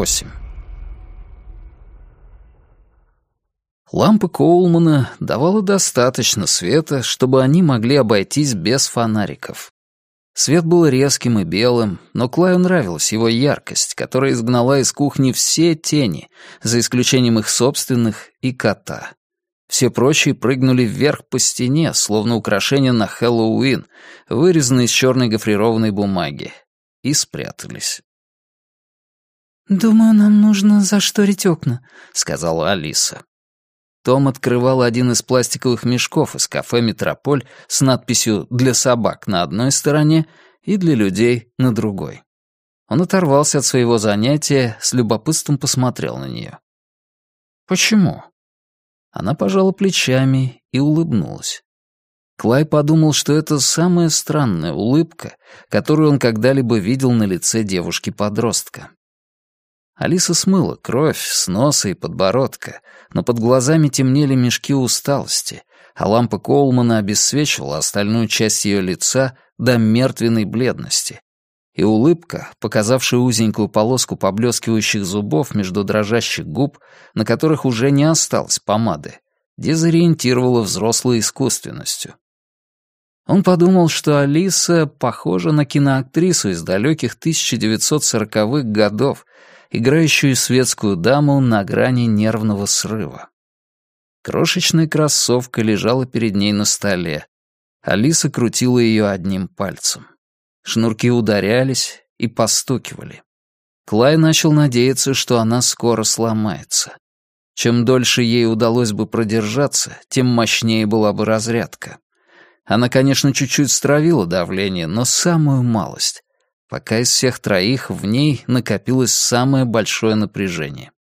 8. Лампа Коулмана давала достаточно света, чтобы они могли обойтись без фонариков. Свет был резким и белым, но Клаю нравилась его яркость, которая изгнала из кухни все тени, за исключением их собственных и кота. Все прочие прыгнули вверх по стене, словно украшения на Хэллоуин, вырезанные из черной гофрированной бумаги, и спрятались. «Думаю, нам нужно зашторить окна», — сказала Алиса. Том открывал один из пластиковых мешков из кафе «Метрополь» с надписью «Для собак» на одной стороне и «Для людей» на другой. Он оторвался от своего занятия, с любопытством посмотрел на нее. «Почему?» Она пожала плечами и улыбнулась. Клай подумал, что это самая странная улыбка, которую он когда-либо видел на лице девушки-подростка. Алиса смыла кровь с носа и подбородка, но под глазами темнели мешки усталости, а лампа Коулмана обесцвечивала остальную часть ее лица до мертвенной бледности. И улыбка, показавшая узенькую полоску поблескивающих зубов между дрожащих губ, на которых уже не осталось помады, дезориентировала взрослой искусственностью. Он подумал, что Алиса похожа на киноактрису из далеких 1940-х годов, играющую светскую даму на грани нервного срыва. Крошечная кроссовка лежала перед ней на столе. Алиса крутила ее одним пальцем. Шнурки ударялись и постукивали. Клай начал надеяться, что она скоро сломается. Чем дольше ей удалось бы продержаться, тем мощнее была бы разрядка. Она, конечно, чуть-чуть стравила давление, но самую малость пока из всех троих в ней накопилось самое большое напряжение.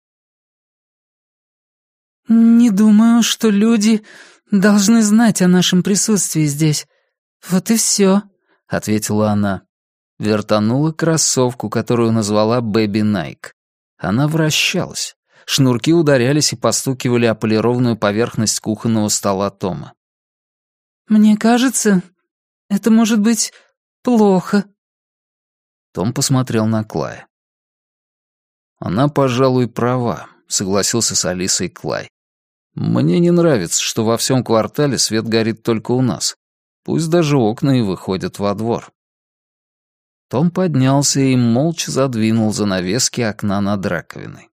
«Не думаю, что люди должны знать о нашем присутствии здесь. Вот и все», — ответила она. Вертанула кроссовку, которую назвала «Бэби Найк». Она вращалась. Шнурки ударялись и постукивали о полированную поверхность кухонного стола Тома. «Мне кажется, это может быть плохо», том посмотрел на Клая. «Она, пожалуй, права», — согласился с Алисой Клай. «Мне не нравится, что во всем квартале свет горит только у нас. Пусть даже окна и выходят во двор». Том поднялся и молча задвинул занавески окна над раковиной.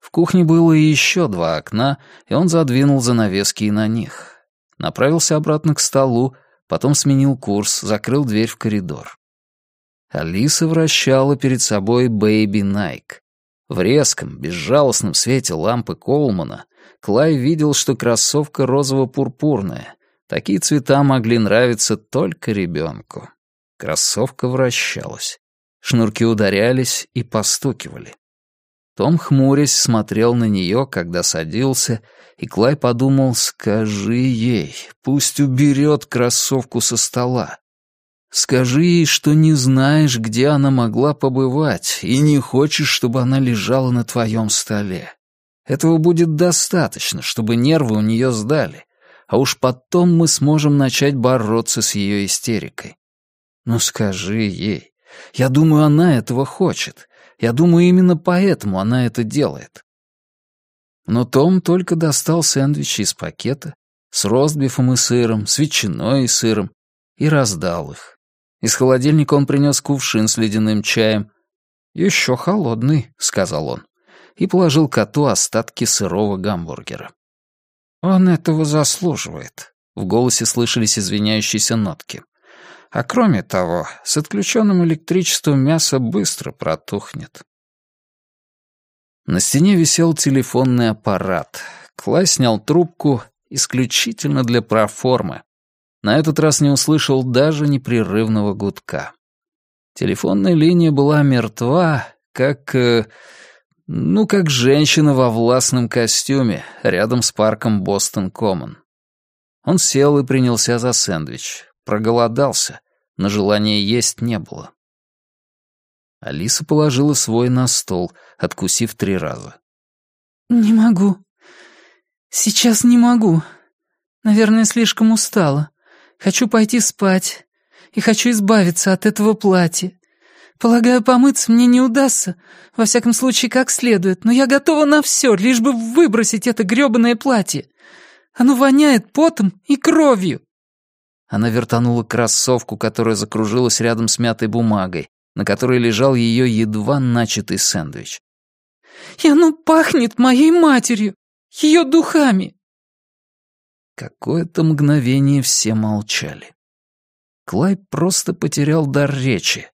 В кухне было еще два окна, и он задвинул занавески и на них. Направился обратно к столу, потом сменил курс, закрыл дверь в коридор. Алиса вращала перед собой Бэйби Найк. В резком, безжалостном свете лампы Колмана Клай видел, что кроссовка розово-пурпурная. Такие цвета могли нравиться только ребенку. Кроссовка вращалась. Шнурки ударялись и постукивали. Том, хмурясь, смотрел на нее, когда садился, и Клай подумал, скажи ей, пусть уберет кроссовку со стола. Скажи ей, что не знаешь, где она могла побывать, и не хочешь, чтобы она лежала на твоем столе. Этого будет достаточно, чтобы нервы у нее сдали, а уж потом мы сможем начать бороться с ее истерикой. Ну скажи ей. Я думаю, она этого хочет. Я думаю, именно поэтому она это делает. Но Том только достал сэндвичи из пакета с ростбифом и сыром, с ветчиной и сыром и раздал их. Из холодильника он принес кувшин с ледяным чаем. «Еще холодный», — сказал он, и положил коту остатки сырого гамбургера. «Он этого заслуживает», — в голосе слышались извиняющиеся нотки. «А кроме того, с отключенным электричеством мясо быстро протухнет». На стене висел телефонный аппарат. Клай снял трубку исключительно для проформы, на этот раз не услышал даже непрерывного гудка. Телефонная линия была мертва, как... Э, ну, как женщина во властном костюме рядом с парком Бостон-Коммон. Он сел и принялся за сэндвич. Проголодался, но желания есть не было. Алиса положила свой на стол, откусив три раза. «Не могу. Сейчас не могу. Наверное, слишком устала. Хочу пойти спать. И хочу избавиться от этого платья. Полагаю, помыться мне не удастся, во всяком случае, как следует, но я готова на все, лишь бы выбросить это грёбаное платье. Оно воняет потом и кровью». Она вертанула кроссовку, которая закружилась рядом с мятой бумагой, на которой лежал ее едва начатый сэндвич. «И оно пахнет моей матерью, ее духами!» Какое-то мгновение все молчали. Клай просто потерял дар речи.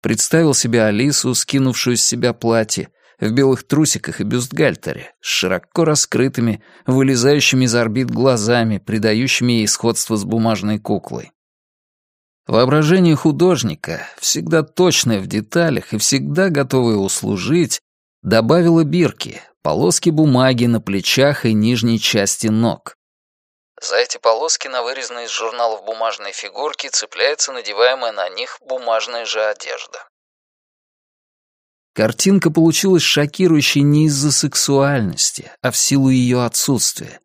Представил себе Алису, скинувшую с себя платье, в белых трусиках и бюстгальтере, с широко раскрытыми, вылезающими из орбит глазами, придающими ей сходство с бумажной куклой. Воображение художника, всегда точное в деталях и всегда готовое услужить, добавило бирки, полоски бумаги на плечах и нижней части ног. За эти полоски на вырезанной из журналов бумажной фигурки цепляется надеваемая на них бумажная же одежда. Картинка получилась шокирующей не из-за сексуальности, а в силу ее отсутствия.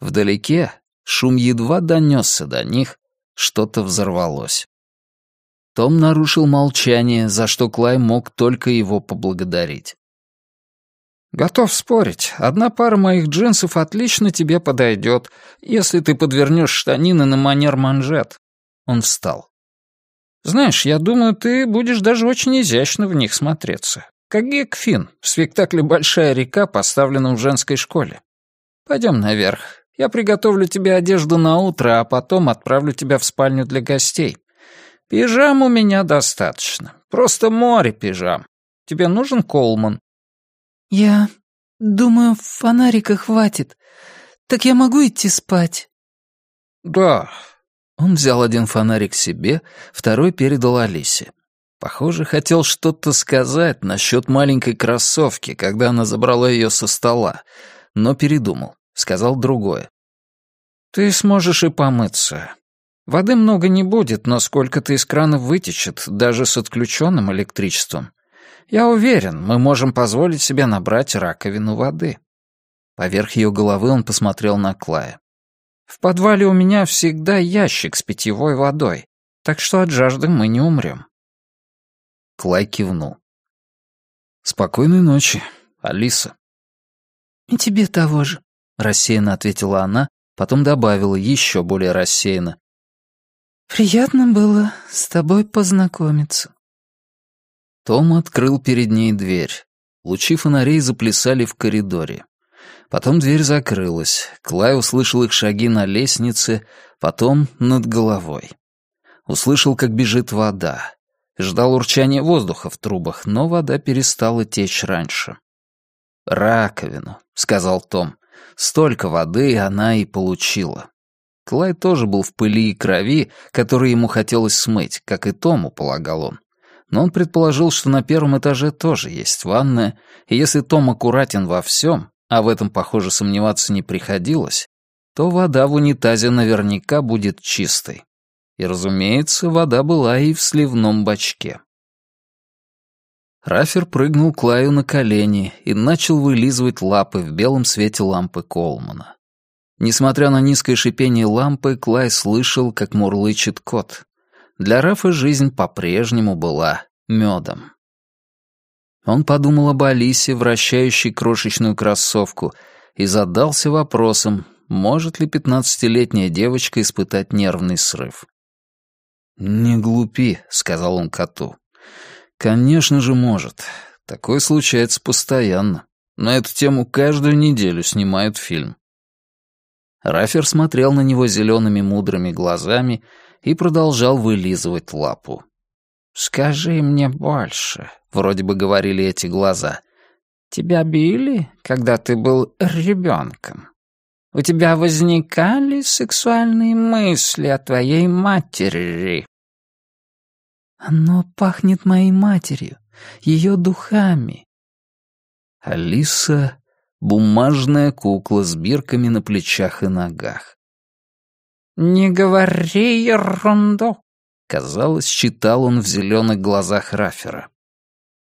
Вдалеке шум едва донесся до них, что-то взорвалось. Том нарушил молчание, за что Клай мог только его поблагодарить. «Готов спорить. Одна пара моих джинсов отлично тебе подойдет, если ты подвернешь штанины на манер манжет». Он встал. «Знаешь, я думаю, ты будешь даже очень изящно в них смотреться. Как Гек Финн в спектакле «Большая река», поставленном в женской школе. Пойдем наверх. Я приготовлю тебе одежду на утро, а потом отправлю тебя в спальню для гостей. Пижам у меня достаточно. Просто море пижам. Тебе нужен Колман?» «Я думаю, фонарика хватит. Так я могу идти спать?» «Да». Он взял один фонарик себе, второй передал Алисе. Похоже, хотел что-то сказать насчет маленькой кроссовки, когда она забрала ее со стола, но передумал, сказал другое. «Ты сможешь и помыться. Воды много не будет, но сколько-то из крана вытечет, даже с отключенным электричеством. Я уверен, мы можем позволить себе набрать раковину воды». Поверх ее головы он посмотрел на Клая. «В подвале у меня всегда ящик с питьевой водой, так что от жажды мы не умрем». Клай кивнул. «Спокойной ночи, Алиса». «И тебе того же», — рассеянно ответила она, потом добавила еще более рассеянно. «Приятно было с тобой познакомиться». Том открыл перед ней дверь. Лучи фонарей заплясали в коридоре. Потом дверь закрылась. Клай услышал их шаги на лестнице, потом над головой. Услышал, как бежит вода. Ждал урчания воздуха в трубах, но вода перестала течь раньше. «Раковину», — сказал Том. Столько воды она и получила. Клай тоже был в пыли и крови, которые ему хотелось смыть, как и Тому, полагал он но он предположил, что на первом этаже тоже есть ванная, и если Том аккуратен во всем, а в этом, похоже, сомневаться не приходилось, то вода в унитазе наверняка будет чистой. И, разумеется, вода была и в сливном бачке. Рафер прыгнул Клаю на колени и начал вылизывать лапы в белом свете лампы Колмана. Несмотря на низкое шипение лампы, Клай слышал, как мурлычет кот. Для Рафа жизнь по-прежнему была медом. Он подумал об Алисе, вращающей крошечную кроссовку, и задался вопросом, может ли пятнадцатилетняя девочка испытать нервный срыв. «Не глупи», — сказал он коту. «Конечно же может. Такое случается постоянно. На эту тему каждую неделю снимают фильм». Рафер смотрел на него зелеными мудрыми глазами и продолжал вылизывать лапу. «Скажи мне больше», — вроде бы говорили эти глаза. «Тебя били, когда ты был ребенком? У тебя возникали сексуальные мысли о твоей матери?» «Оно пахнет моей матерью, ее духами». Алиса — бумажная кукла с бирками на плечах и ногах. «Не говори ерунду!» Казалось, читал он в зеленых глазах Рафера.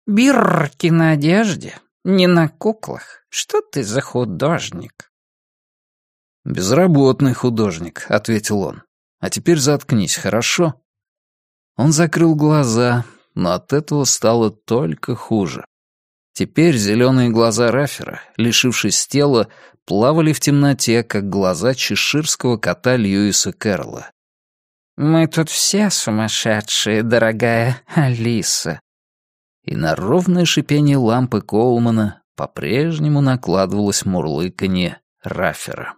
«Бирки на одежде, не на куклах. Что ты за художник?» «Безработный художник», — ответил он. «А теперь заткнись, хорошо?» Он закрыл глаза, но от этого стало только хуже. Теперь зеленые глаза Рафера, лишившись тела, плавали в темноте, как глаза чеширского кота Льюиса Кэрролла. «Мы тут все сумасшедшие, дорогая Алиса». И на ровное шипение лампы Коулмана по-прежнему накладывалось мурлыканье Рафера.